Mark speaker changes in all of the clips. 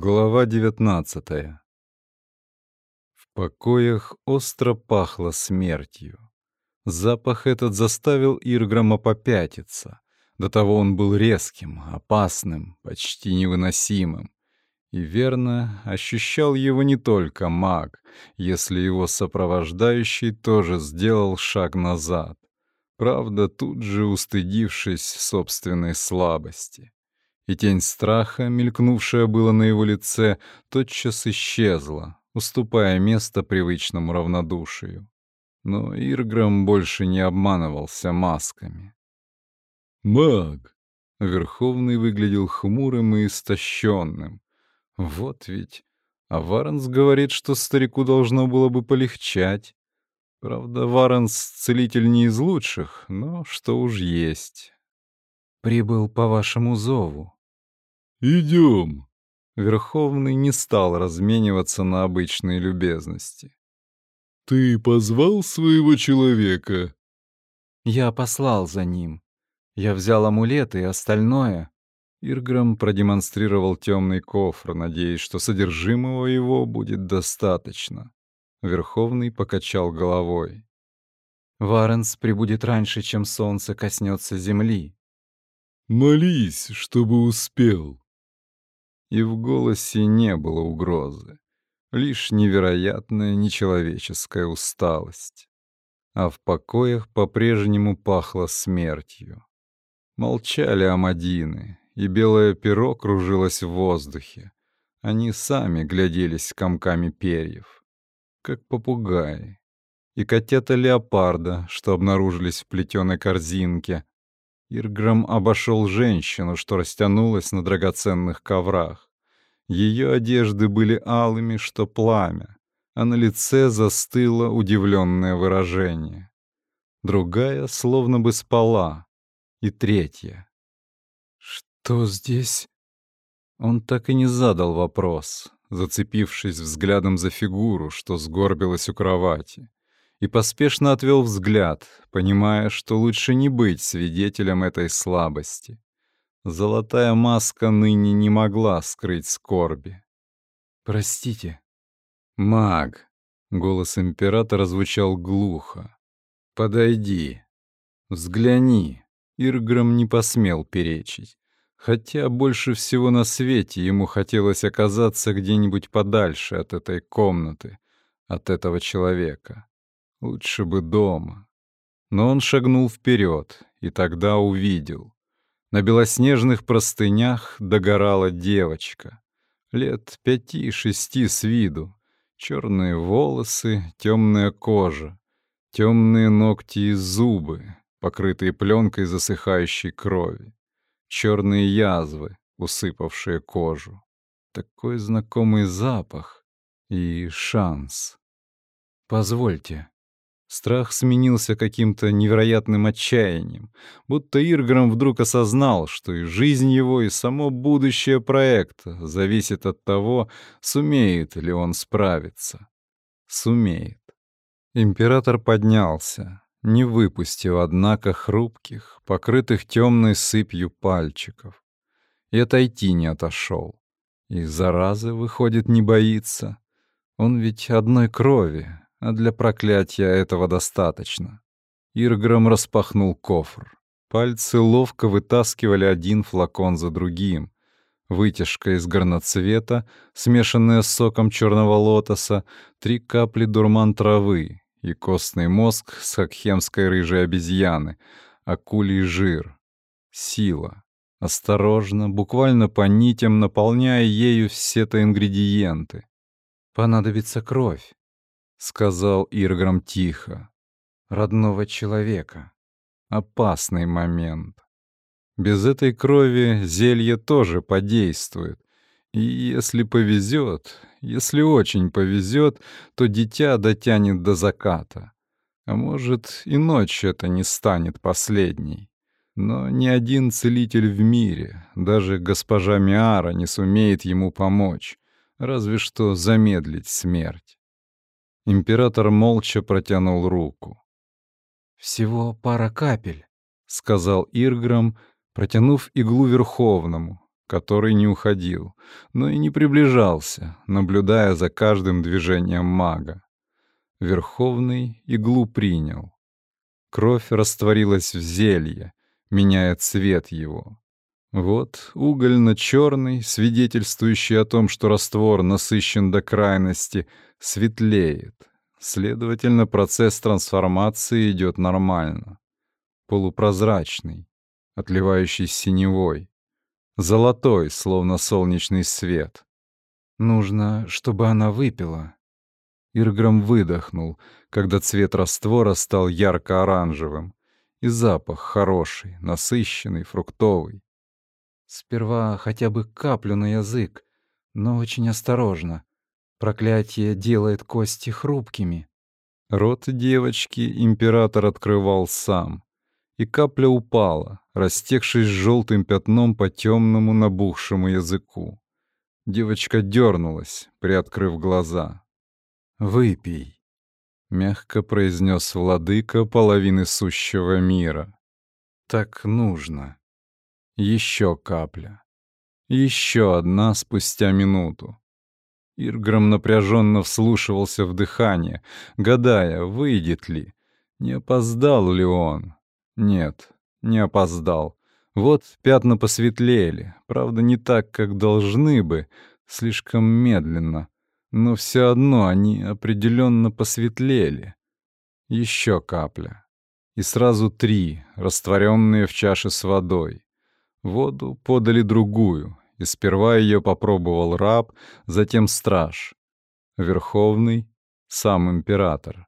Speaker 1: Глава 19 В покоях остро пахло смертью. Запах этот заставил Ирграма попятиться. До того он был резким, опасным, почти невыносимым. И верно, ощущал его не только маг, если его сопровождающий тоже сделал шаг назад. Правда, тут же устыдившись собственной слабости и тень страха, мелькнувшая было на его лице, тотчас исчезла, уступая место привычному равнодушию. Но Ирграм больше не обманывался масками. «Маг!» — Верховный выглядел хмурым и истощенным. Вот ведь... А Варенс говорит, что старику должно было бы полегчать. Правда, Варенс — целитель не из лучших, но что уж есть. «Прибыл по вашему зову»,
Speaker 2: «Идем!»
Speaker 1: Верховный не стал размениваться на обычные любезности.
Speaker 2: «Ты позвал своего человека?»
Speaker 1: «Я послал за ним. Я взял амулеты и остальное». Ирграм продемонстрировал темный кофр, надеясь, что содержимого его будет достаточно. Верховный покачал головой. «Варенс прибудет раньше, чем солнце коснется земли».
Speaker 2: «Молись, чтобы успел»,
Speaker 1: и в голосе не было угрозы, лишь невероятная нечеловеческая усталость. А в покоях по-прежнему пахло смертью. Молчали Амадины, и белое перо кружилось в воздухе. Они сами гляделись комками перьев, как попугаи. И котята леопарда, что обнаружились в плетеной корзинке, Ирграм обошел женщину, что растянулась на драгоценных коврах. Ее одежды были алыми, что пламя, а на лице застыло удивленное выражение. Другая словно бы спала. И третья. «Что здесь?» Он так и не задал вопрос, зацепившись взглядом за фигуру, что сгорбилась у кровати и поспешно отвел взгляд, понимая, что лучше не быть свидетелем этой слабости. Золотая маска ныне не могла скрыть скорби. «Простите». «Маг», — голос императора звучал глухо. «Подойди. Взгляни». Ирграм не посмел перечить. Хотя больше всего на свете ему хотелось оказаться где-нибудь подальше от этой комнаты, от этого человека. Лучше бы дома. Но он шагнул вперед и тогда увидел. На белоснежных простынях догорала девочка. Лет пяти-шести с виду. Черные волосы, темная кожа, темные ногти и зубы, покрытые пленкой засыхающей крови. Черные язвы, усыпавшие кожу. Такой знакомый запах и шанс. «Позвольте», Страх сменился каким-то невероятным отчаянием, будто Ирграм вдруг осознал, что и жизнь его, и само будущее проекта зависит от того, сумеет ли он справиться. Сумеет. Император поднялся, не выпустив, однако, хрупких, покрытых темной сыпью пальчиков. И отойти не отошел. И заразы, выходит, не боится. Он ведь одной крови, а для проклятия этого достаточно. Ирграм распахнул кофр. Пальцы ловко вытаскивали один флакон за другим. Вытяжка из горноцвета, смешанная с соком черного лотоса, три капли дурман травы и костный мозг с хакхемской рыжей обезьяны, акулий жир. Сила. Осторожно, буквально по нитям, наполняя ею все-то ингредиенты. Понадобится кровь. — сказал Ирграм тихо. «Родного человека. Опасный момент. Без этой крови зелье тоже подействует. И если повезет, если очень повезет, то дитя дотянет до заката. А может, и ночь это не станет последней. Но ни один целитель в мире, даже госпожа Миара, не сумеет ему помочь, разве что замедлить смерть. Император молча протянул руку. «Всего пара капель», — сказал Ирграм, протянув иглу Верховному. который не уходил, но и не приближался, наблюдая за каждым движением мага. Верховный иглу принял. Кровь растворилась в зелье, меняя цвет его. Вот угольно-черный, свидетельствующий о том, что раствор насыщен до крайности, светлеет. Следовательно, процесс трансформации идет нормально. Полупрозрачный, отливающий синевой. Золотой, словно солнечный свет. Нужно, чтобы она выпила. Ирграм выдохнул, когда цвет раствора стал ярко-оранжевым. И запах хороший, насыщенный, фруктовый. Сперва хотя бы каплю на язык, но очень осторожно. Проклятие делает кости хрупкими. Рот девочки император открывал сам, и капля упала, растекшись желтым пятном по темному набухшему языку. Девочка дернулась, приоткрыв глаза. «Выпей», — мягко произнес владыка половины сущего мира. «Так нужно». Еще капля. Еще одна спустя минуту. Ирграм напряженно вслушивался в дыхание, гадая, выйдет ли. Не опоздал ли он? Нет, не опоздал. Вот пятна посветлели, правда, не так, как должны бы, слишком медленно. Но все одно они определенно посветлели. Еще капля. И сразу три, растворенные в чаше с водой. Воду подали другую, и сперва ее попробовал раб, затем страж. Верховный — сам император.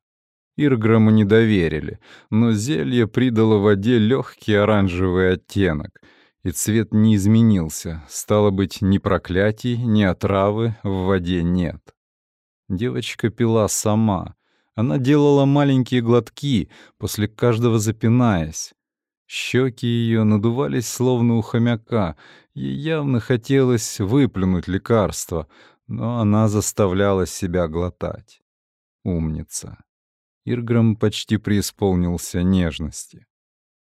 Speaker 1: Ирграму не доверили, но зелье придало воде легкий оранжевый оттенок, и цвет не изменился, стало быть, ни проклятий, ни отравы в воде нет. Девочка пила сама. Она делала маленькие глотки, после каждого запинаясь. Щеки ее надувались словно у хомяка. Ей явно хотелось выплюнуть лекарство, но она заставляла себя глотать. Умница. Ирграм почти преисполнился нежности.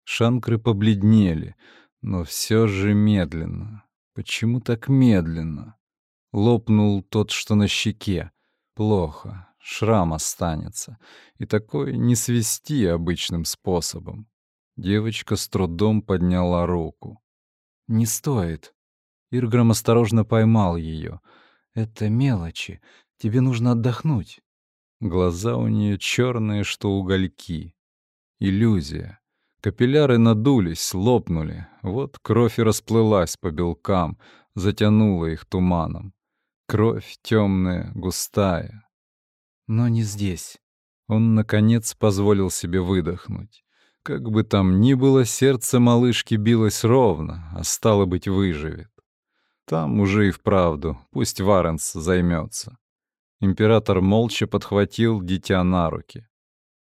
Speaker 1: Шанкры побледнели, но все же медленно. Почему так медленно? Лопнул тот, что на щеке. Плохо, шрам останется. И такой не свести обычным способом. Девочка с трудом подняла руку. «Не стоит». Ирграм осторожно поймал ее. «Это мелочи. Тебе нужно отдохнуть». Глаза у нее черные, что угольки. Иллюзия. Капилляры надулись, лопнули. Вот кровь и расплылась по белкам, затянула их туманом. Кровь темная, густая. Но не здесь. Он, наконец, позволил себе выдохнуть. Как бы там ни было, сердце малышки билось ровно, а стало быть, выживет. Там уже и вправду, пусть Варенс займется. Император молча подхватил дитя на руки.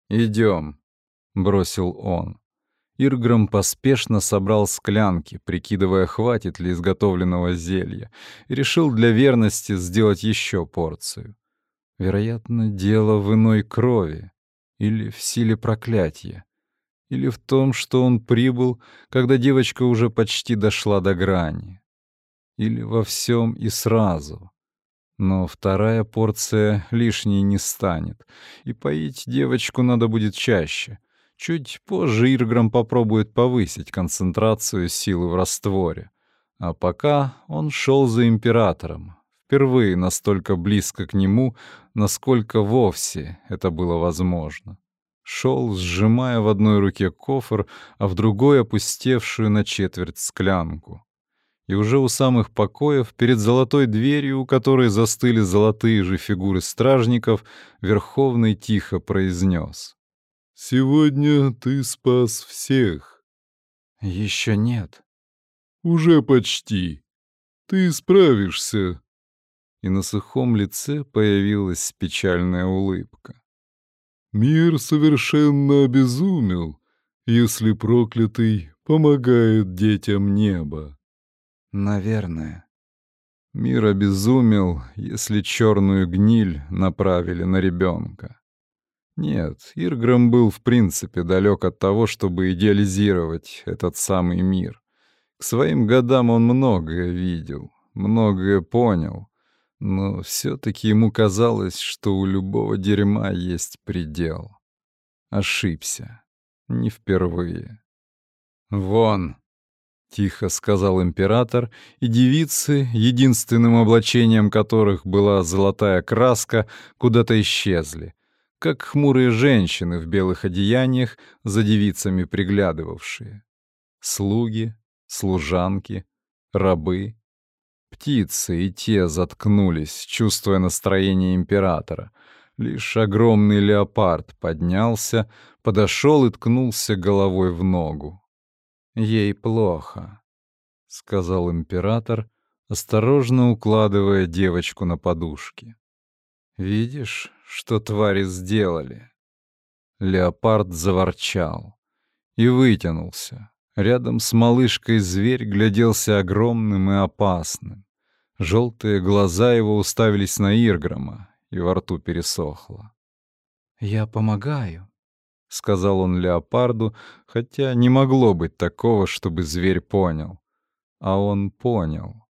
Speaker 1: «Идем», — бросил он. Ирграм поспешно собрал склянки, прикидывая, хватит ли изготовленного зелья, и решил для верности сделать еще порцию. Вероятно, дело в иной крови или в силе проклятия или в том, что он прибыл, когда девочка уже почти дошла до грани, или во всем и сразу. Но вторая порция лишней не станет, и поить девочку надо будет чаще. Чуть позже Ирграм попробует повысить концентрацию силы в растворе. А пока он шел за императором, впервые настолько близко к нему, насколько вовсе это было возможно. Шел, сжимая в одной руке кофр, а в другой опустевшую на четверть склянку. И уже у самых покоев, перед золотой дверью, у которой застыли золотые же фигуры стражников, Верховный тихо произнес.
Speaker 2: «Сегодня ты спас всех».
Speaker 1: «Еще нет».
Speaker 2: «Уже почти. Ты справишься».
Speaker 1: И на сухом лице появилась печальная улыбка.
Speaker 2: Мир совершенно обезумел, если проклятый помогает детям неба.
Speaker 1: Наверное. Мир обезумел, если черную гниль направили на ребенка. Нет, Ирграм был в принципе далек от того, чтобы идеализировать этот самый мир. К К своим годам он многое видел, многое понял, но все-таки ему казалось, что у любого дерьма есть предел. Ошибся. Не впервые. «Вон!» — тихо сказал император, и девицы, единственным облачением которых была золотая краска, куда-то исчезли, как хмурые женщины в белых одеяниях, за девицами приглядывавшие. Слуги, служанки, рабы. Птицы и те заткнулись, чувствуя настроение императора. Лишь огромный леопард поднялся, подошел и ткнулся головой в ногу. «Ей плохо», — сказал император, осторожно укладывая девочку на подушки. «Видишь, что твари сделали?» Леопард заворчал и вытянулся, Рядом с малышкой зверь гляделся огромным и опасным. Желтые глаза его уставились на Ирграма, и во рту пересохло. «Я помогаю», — сказал он леопарду, хотя не могло быть такого, чтобы зверь понял. А он понял.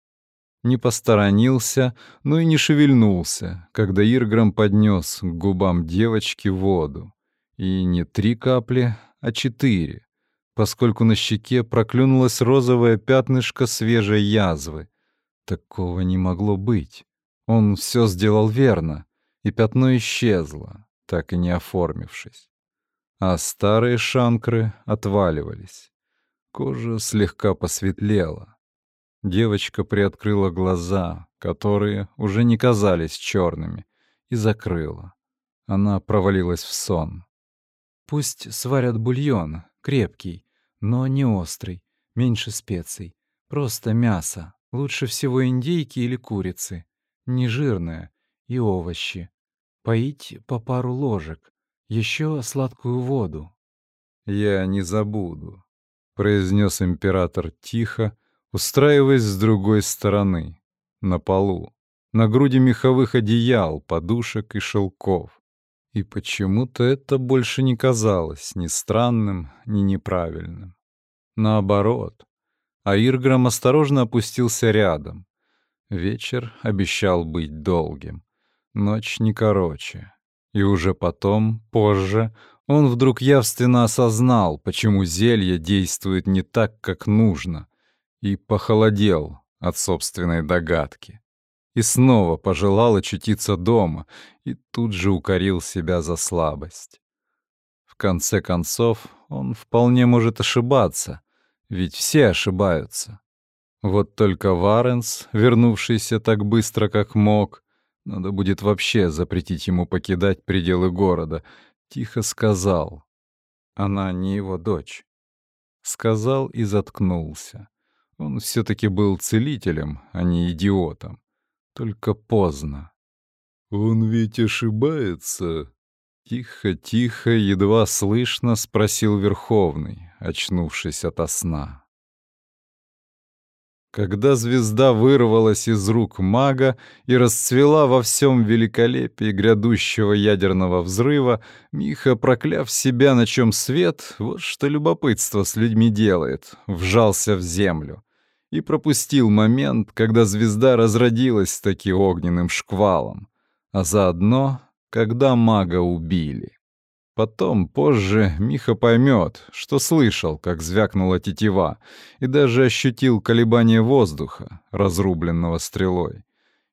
Speaker 1: Не посторонился, но и не шевельнулся, когда Ирграм поднес к губам девочки воду. И не три капли, а четыре поскольку на щеке проклюнулось розовое пятнышко свежей язвы. Такого не могло быть. Он все сделал верно, и пятно исчезло, так и не оформившись. А старые шанкры отваливались. Кожа слегка посветлела. Девочка приоткрыла глаза, которые уже не казались черными, и закрыла. Она провалилась в сон. «Пусть сварят бульон, Крепкий, но не острый, меньше специй. Просто мясо, лучше всего индейки или курицы. Не жирное и овощи. Поить по пару ложек. Еще сладкую воду. «Я не забуду», — произнес император тихо, устраиваясь с другой стороны, на полу, на груди меховых одеял, подушек и шелков. И почему-то это больше не казалось ни странным, ни неправильным. Наоборот. А осторожно опустился рядом. Вечер обещал быть долгим. Ночь не короче. И уже потом, позже, он вдруг явственно осознал, почему зелье действует не так, как нужно, и похолодел от собственной догадки и снова пожелал очутиться дома, и тут же укорил себя за слабость. В конце концов, он вполне может ошибаться, ведь все ошибаются. Вот только Варенс, вернувшийся так быстро, как мог, надо будет вообще запретить ему покидать пределы города, тихо сказал. Она не его дочь. Сказал и заткнулся. Он все-таки был целителем, а не идиотом. Только поздно.
Speaker 2: «Он ведь ошибается?»
Speaker 1: Тихо-тихо, едва слышно спросил Верховный, очнувшись ото сна. Когда звезда вырвалась из рук мага и расцвела во всем великолепии грядущего ядерного взрыва, Миха, прокляв себя, на чем свет, вот что любопытство с людьми делает, вжался в землю и пропустил момент, когда звезда разродилась таки огненным шквалом, а заодно, когда мага убили. Потом, позже, Миха поймет, что слышал, как звякнула тетива, и даже ощутил колебание воздуха, разрубленного стрелой,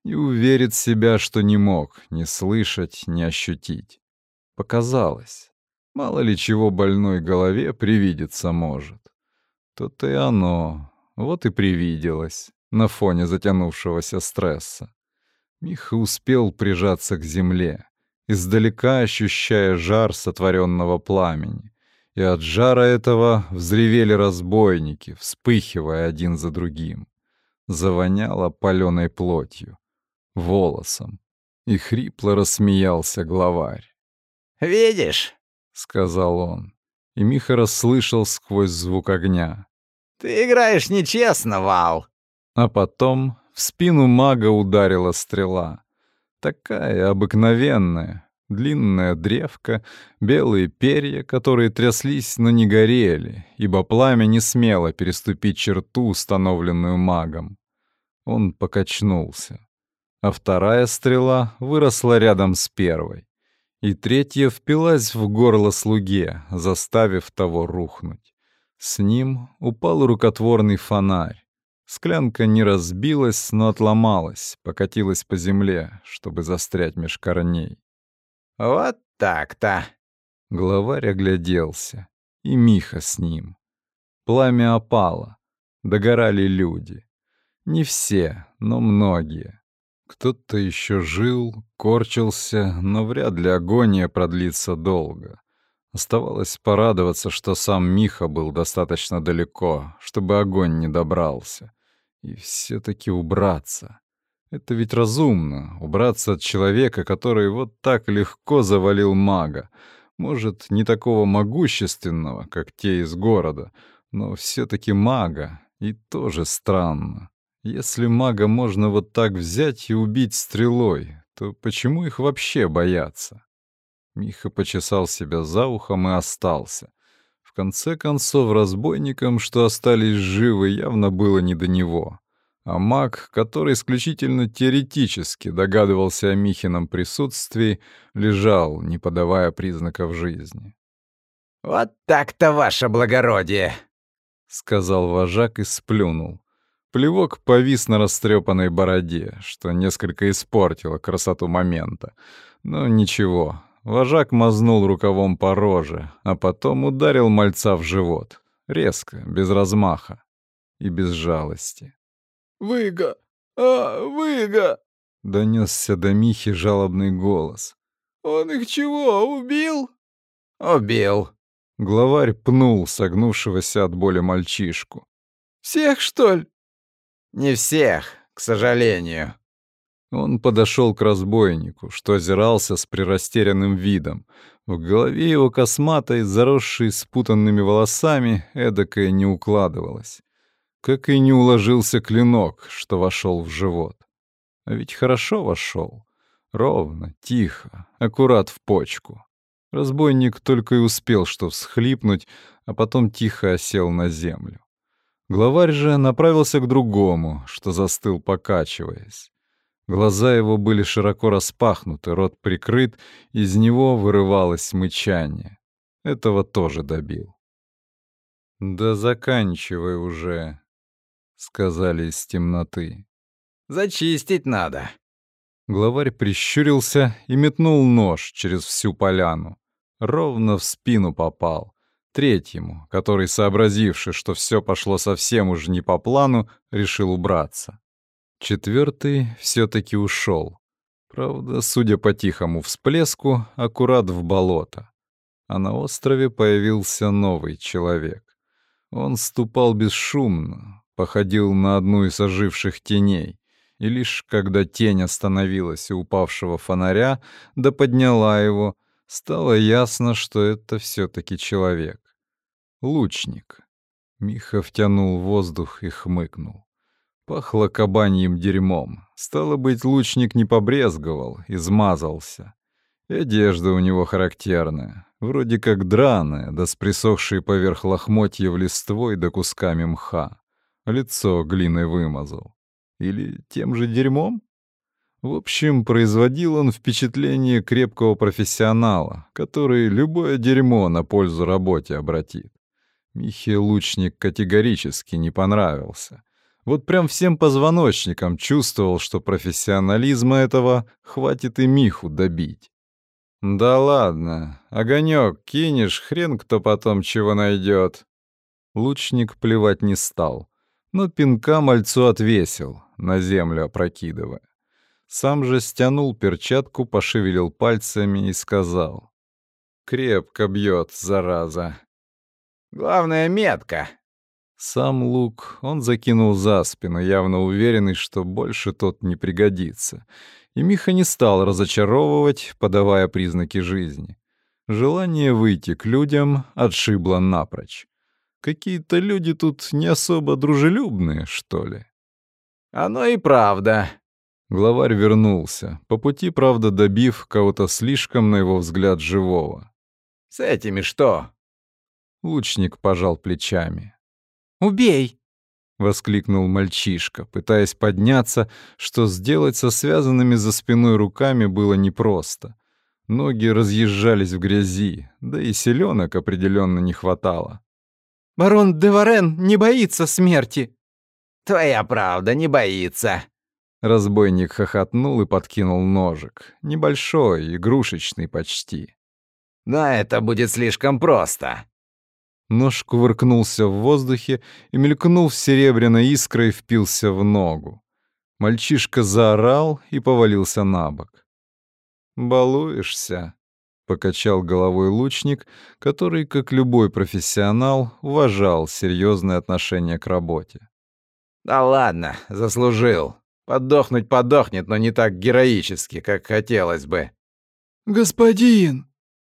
Speaker 1: и уверит себя, что не мог ни слышать, ни ощутить. Показалось. Мало ли чего больной голове привидеться может. То-то и оно, вот и привиделось на фоне затянувшегося стресса. Миха успел прижаться к земле, издалека ощущая жар сотворенного пламени. И от жара этого взревели разбойники, вспыхивая один за другим. Завоняло паленой плотью, волосом, и хрипло рассмеялся главарь.
Speaker 3: «Видишь?»
Speaker 1: — сказал он, и Миха расслышал сквозь звук огня.
Speaker 3: «Ты играешь нечестно, Вал!»
Speaker 1: А потом в спину мага ударила стрела. Такая обыкновенная, Длинная древка, белые перья, которые тряслись, но не горели, ибо пламя не смело переступить черту, установленную магом. Он покачнулся. А вторая стрела выросла рядом с первой. И третья впилась в горло слуге, заставив того рухнуть. С ним упал рукотворный фонарь. Склянка не разбилась, но отломалась, покатилась по земле, чтобы застрять меж корней.
Speaker 3: «Вот так-то!»
Speaker 1: Главарь огляделся, и Миха с ним. Пламя опало, догорали люди. Не все, но многие. Кто-то еще жил, корчился, но вряд ли агония продлится долго. Оставалось порадоваться, что сам Миха был достаточно далеко, чтобы огонь не добрался. И все-таки убраться. Это ведь разумно — убраться от человека, который вот так легко завалил мага. Может, не такого могущественного, как те из города, но все-таки мага, и тоже странно. Если мага можно вот так взять и убить стрелой, то почему их вообще бояться? Миха почесал себя за ухом и остался. В конце концов, разбойникам, что остались живы, явно было не до него. А маг, который исключительно теоретически догадывался о Михином присутствии, лежал, не подавая признаков жизни.
Speaker 3: «Вот так-то, ваше благородие!»
Speaker 1: — сказал вожак и сплюнул. Плевок повис на растрепанной бороде, что несколько испортило красоту момента. Но ничего, вожак мазнул рукавом по роже, а потом ударил мальца в живот. Резко, без размаха и без жалости.
Speaker 2: «Выга! А, Выга!»
Speaker 1: — донесся до Михи жалобный голос.
Speaker 2: «Он их чего, убил?»
Speaker 3: «Убил!»
Speaker 1: Главарь пнул согнувшегося от боли мальчишку.
Speaker 2: «Всех, что ли?»
Speaker 3: «Не всех, к сожалению».
Speaker 1: Он подошел к разбойнику, что озирался с прирастерянным видом. В голове его косматой, заросшей спутанными волосами, эдакое не укладывалось как и не уложился клинок, что вошел в живот. А ведь хорошо вошел. Ровно, тихо, аккурат в почку. Разбойник только и успел что всхлипнуть, а потом тихо осел на землю. Главарь же направился к другому, что застыл, покачиваясь. Глаза его были широко распахнуты, рот прикрыт, из него вырывалось мычание. Этого тоже добил. «Да заканчивай уже», сказали из темноты.
Speaker 3: Зачистить надо.
Speaker 1: Главарь прищурился и метнул нож через всю поляну. Ровно в спину попал. Третьему, который, сообразивший, что все пошло совсем уж не по плану, решил убраться. Четвертый все-таки ушел. Правда, судя по тихому всплеску, аккурат в болото. А на острове появился новый человек. Он ступал бесшумно, походил на одну из оживших теней, и лишь когда тень остановилась у упавшего фонаря, да подняла его, стало ясно, что это все таки человек. Лучник. Миха втянул воздух и хмыкнул. Пахло кабаньим дерьмом. Стало быть, лучник не побрезговал, измазался. И одежда у него характерная, вроде как драная, да с присохшей поверх лохмотьев листвой да кусками мха лицо глиной вымазал. Или тем же дерьмом? В общем, производил он впечатление крепкого профессионала, который любое дерьмо на пользу работе обратит. Михе лучник категорически не понравился. Вот прям всем позвоночником чувствовал, что профессионализма этого хватит и Миху добить. «Да ладно, огонек кинешь, хрен кто потом чего найдет. Лучник плевать не стал но пинка мальцу отвесил, на землю опрокидывая. Сам же стянул перчатку, пошевелил пальцами и сказал. «Крепко бьет, зараза».
Speaker 3: «Главное, метка».
Speaker 1: Сам лук он закинул за спину, явно уверенный, что больше тот не пригодится. И Миха не стал разочаровывать, подавая признаки жизни. Желание выйти к людям отшибло напрочь. Какие-то люди тут не особо дружелюбные, что ли.
Speaker 3: Оно и правда.
Speaker 1: Главарь вернулся, по пути, правда, добив кого-то слишком, на его взгляд, живого.
Speaker 3: «С этими что?»
Speaker 1: Лучник пожал плечами.
Speaker 2: «Убей!»
Speaker 1: — воскликнул мальчишка, пытаясь подняться, что сделать со связанными за спиной руками было непросто. Ноги разъезжались в грязи, да и селенок определенно не хватало.
Speaker 2: «Барон Деварен не боится смерти!»
Speaker 3: «Твоя правда не боится!»
Speaker 1: Разбойник хохотнул и подкинул ножик. Небольшой, игрушечный почти.
Speaker 3: «Но это будет слишком просто!»
Speaker 1: Нож кувыркнулся в воздухе и, мелькнув серебряной искрой, впился в ногу. Мальчишка заорал и повалился на бок. «Балуешься», — покачал головой лучник, который, как любой профессионал, уважал серьезное отношение к работе.
Speaker 3: «Да ладно, заслужил. Подохнуть подохнет, но не так героически, как хотелось бы».
Speaker 2: «Господин!»
Speaker 1: —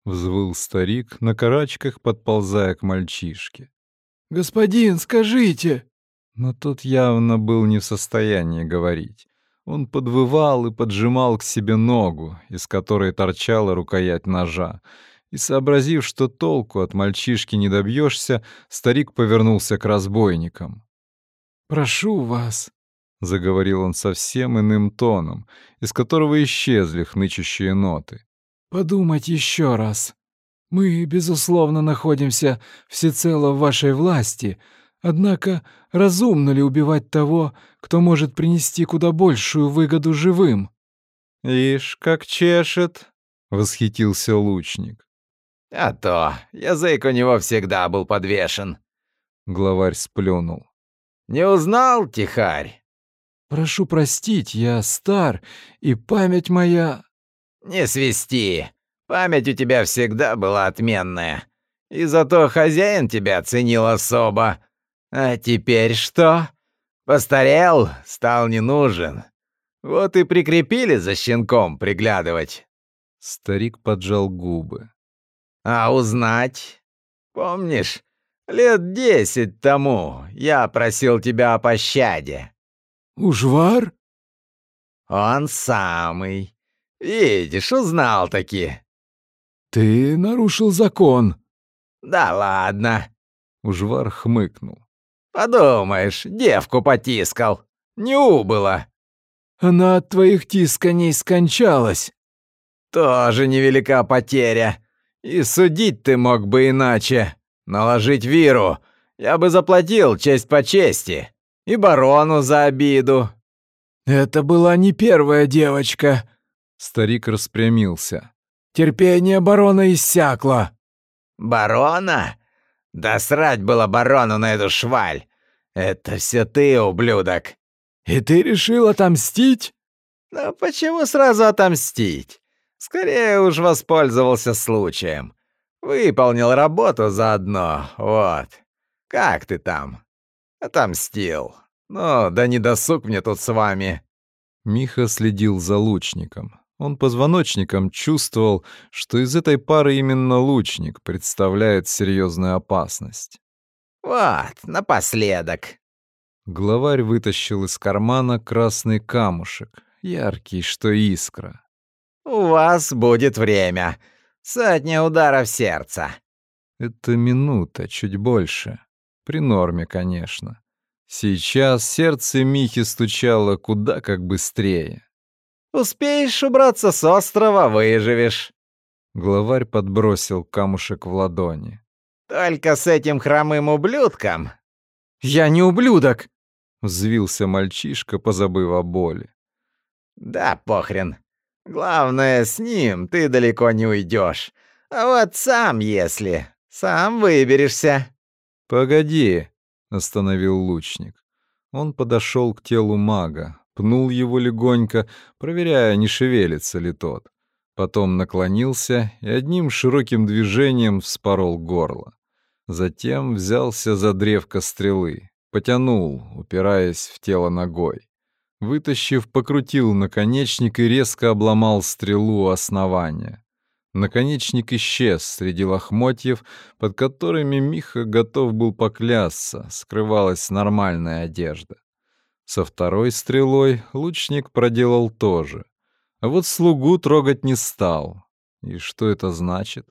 Speaker 1: взвыл старик, на карачках подползая к мальчишке.
Speaker 2: «Господин, скажите!»
Speaker 1: Но тот явно был не в состоянии говорить. Он подвывал и поджимал к себе ногу, из которой торчала рукоять ножа. И, сообразив, что толку от мальчишки не добьешься, старик повернулся к разбойникам.
Speaker 2: «Прошу вас», —
Speaker 1: заговорил он совсем иным тоном, из которого исчезли хнычущие ноты.
Speaker 2: «Подумать еще раз. Мы, безусловно, находимся всецело в вашей власти, однако разумно ли убивать того, кто может принести куда большую выгоду живым?»
Speaker 1: «Ишь, как чешет!» — восхитился лучник.
Speaker 3: «А то, язык у него всегда был подвешен».
Speaker 1: Главарь сплюнул.
Speaker 3: «Не узнал, тихарь?»
Speaker 2: «Прошу простить, я стар, и память моя...»
Speaker 3: «Не свисти. Память у тебя всегда была отменная. И зато хозяин тебя ценил особо. А теперь что? Постарел, стал не нужен. Вот и прикрепили за щенком приглядывать».
Speaker 1: Старик поджал губы.
Speaker 3: «А узнать? Помнишь, лет десять тому я просил тебя о пощаде?»
Speaker 2: «Ужвар?»
Speaker 3: «Он самый. Видишь, узнал таки».
Speaker 2: «Ты нарушил закон».
Speaker 3: «Да ладно».
Speaker 1: Ужвар хмыкнул.
Speaker 3: «Подумаешь, девку потискал. Не убыло».
Speaker 2: «Она от твоих тисканий скончалась».
Speaker 3: «Тоже невелика потеря. И судить ты мог бы иначе. Наложить виру. Я бы заплатил честь по чести. И барону за обиду».
Speaker 2: «Это была не первая девочка».
Speaker 1: Старик распрямился.
Speaker 2: «Терпение барона иссякло».
Speaker 3: «Барона? Да срать было барону на эту шваль. Это все ты, ублюдок».
Speaker 2: «И ты решил отомстить?»
Speaker 3: «Да почему сразу отомстить? Скорее уж воспользовался случаем. Выполнил работу заодно, вот. Как ты там?» «Отомстил. Ну, да не досуг мне тут с вами».
Speaker 1: Миха следил за лучником. Он позвоночником чувствовал, что из этой пары именно лучник представляет серьезную опасность.
Speaker 3: «Вот, напоследок».
Speaker 1: Главарь вытащил из кармана красный камушек, яркий, что искра.
Speaker 3: «У вас будет время. Сотня ударов сердца».
Speaker 1: Это минута, чуть больше. При норме, конечно. Сейчас сердце Михи стучало куда как быстрее.
Speaker 3: «Успеешь убраться с острова, выживешь».
Speaker 1: Главарь подбросил камушек в ладони.
Speaker 3: «Только с этим хромым ублюдком».
Speaker 2: «Я не ублюдок!»
Speaker 1: — взвился мальчишка, позабыв о боли.
Speaker 3: «Да похрен. Главное, с ним ты далеко не уйдешь. А вот сам, если, сам выберешься».
Speaker 1: «Погоди», — остановил лучник. Он подошел к телу мага, пнул его легонько, проверяя, не шевелится ли тот. Потом наклонился и одним широким движением вспорол горло. Затем взялся за древко стрелы, потянул, упираясь в тело ногой. Вытащив, покрутил наконечник и резко обломал стрелу у основания. Наконечник исчез среди лохмотьев, под которыми Миха готов был поклясться, скрывалась нормальная одежда. Со второй стрелой лучник проделал то же. А вот слугу трогать не стал. И что это значит?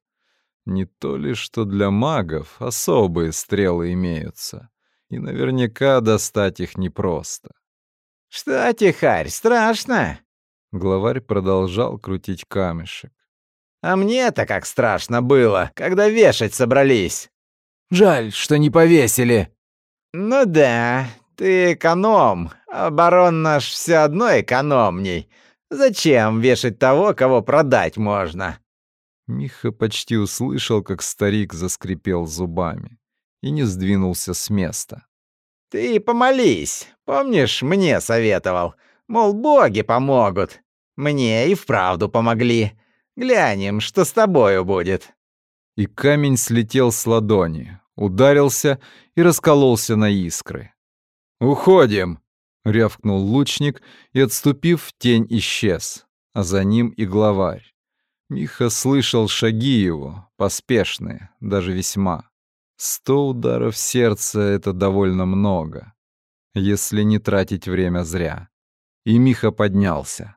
Speaker 1: Не то ли, что для магов особые стрелы имеются, и наверняка достать их непросто.
Speaker 3: «Что, тихарь, страшно?»
Speaker 1: Главарь продолжал крутить камешек.
Speaker 3: «А мне-то как страшно было, когда вешать собрались!»
Speaker 2: «Жаль, что не повесили!»
Speaker 3: «Ну да, ты эконом, а барон наш все одно экономней. Зачем вешать того, кого продать можно?»
Speaker 1: Миха почти услышал, как старик заскрипел зубами и не сдвинулся с места.
Speaker 3: «Ты помолись. Помнишь, мне советовал? Мол, боги помогут. Мне и вправду помогли. Глянем, что с тобою будет».
Speaker 1: И камень слетел с ладони, ударился и раскололся на искры. «Уходим!» — рявкнул лучник и, отступив, тень исчез, а за ним и главарь. Миха слышал шаги его, поспешные, даже весьма. Сто ударов сердца — это довольно много, если не тратить время зря. И Миха поднялся.